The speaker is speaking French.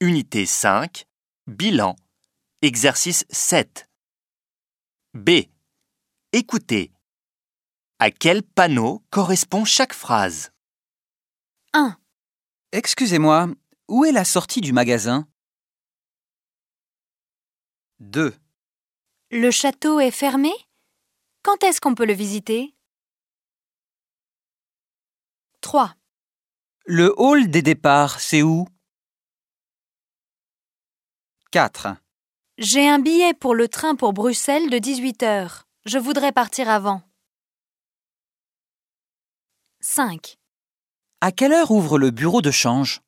Unité 5, bilan, exercice 7. B. Écoutez. À quel panneau correspond chaque phrase? 1, Excusez-moi, où est la sortie du magasin? 2. le château est fermé? Quand est-ce qu'on peut le visiter? 3, Le hall des départs, c'est où? 4. j'ai un billet pour le train pour Bruxelles de 18 heures. Je voudrais partir avant. 5, À quelle heure ouvre le bureau de change?